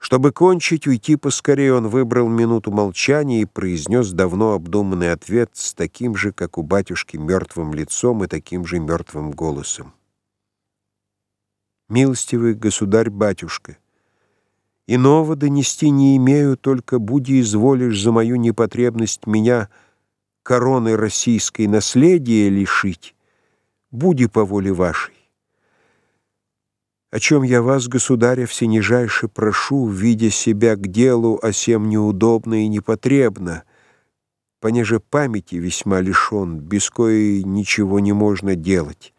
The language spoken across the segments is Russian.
Чтобы кончить, уйти поскорее, он выбрал минуту молчания и произнес давно обдуманный ответ с таким же, как у батюшки, мертвым лицом и таким же мертвым голосом. «Милостивый государь-батюшка, иного донести не имею, только буди изволишь за мою непотребность меня короны российской наследия лишить, буди по воле вашей о чем я вас, государя, всенижайше прошу, видя себя к делу, а сем неудобно и непотребно, понеже памяти весьма лишен, без коей ничего не можно делать,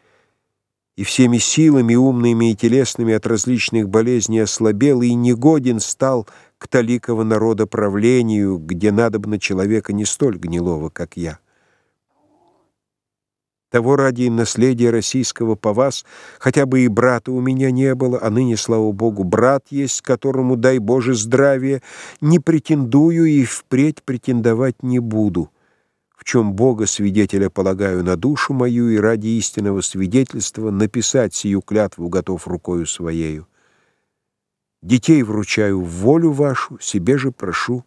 и всеми силами умными и телесными от различных болезней ослабел и негоден стал к таликого народа правлению, где надобно человека не столь гнилого, как я. Того ради наследия российского по вас, хотя бы и брата у меня не было, а ныне, слава Богу, брат есть, которому, дай Боже, здравие, не претендую и впредь претендовать не буду, в чем Бога свидетеля полагаю на душу мою и ради истинного свидетельства написать сию клятву готов рукою своею. Детей вручаю в волю вашу, себе же прошу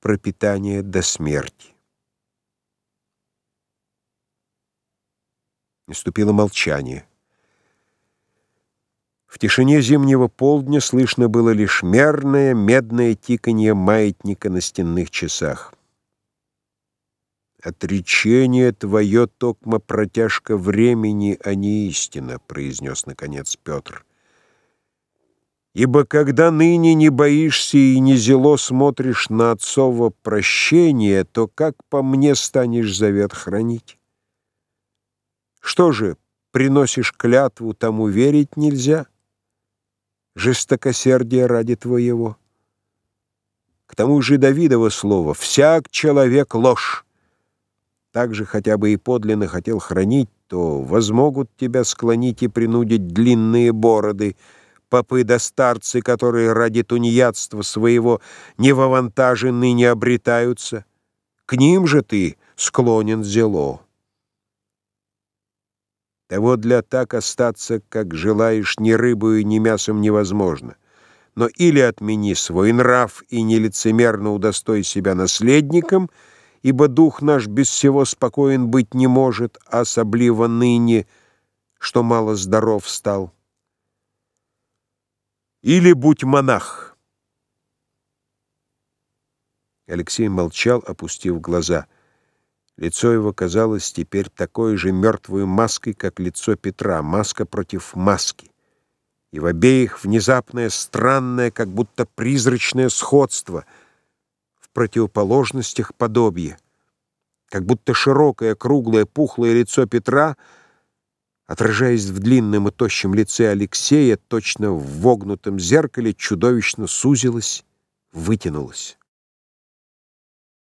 пропитание до смерти. Наступило молчание. В тишине зимнего полдня слышно было лишь мерное медное тиканье маятника на стенных часах. «Отречение твое, токмо протяжка времени, а не истина», — произнес, наконец, Петр. «Ибо когда ныне не боишься и не зело смотришь на отцово прощение, то как по мне станешь завет хранить?» Что же, приносишь клятву, тому верить нельзя? Жестокосердие ради твоего. К тому же Давидово слово «всяк человек ложь». Так же хотя бы и подлинно хотел хранить, то возмогут тебя склонить и принудить длинные бороды, попы да старцы, которые ради тунеядства своего не в авантаже ныне обретаются. К ним же ты склонен зело. Того для так остаться, как желаешь, ни рыбою, ни мясом невозможно. Но или отмени свой нрав и нелицемерно удостой себя наследником, ибо дух наш без всего спокоен быть не может, особливо ныне, что мало здоров стал. Или будь монах. Алексей молчал, опустив глаза — Лицо его казалось теперь такой же мертвой маской, как лицо Петра, маска против маски. И в обеих внезапное, странное, как будто призрачное сходство, в противоположностях подобие. Как будто широкое, круглое, пухлое лицо Петра, отражаясь в длинном и тощем лице Алексея, точно в вогнутом зеркале, чудовищно сузилось, вытянулось.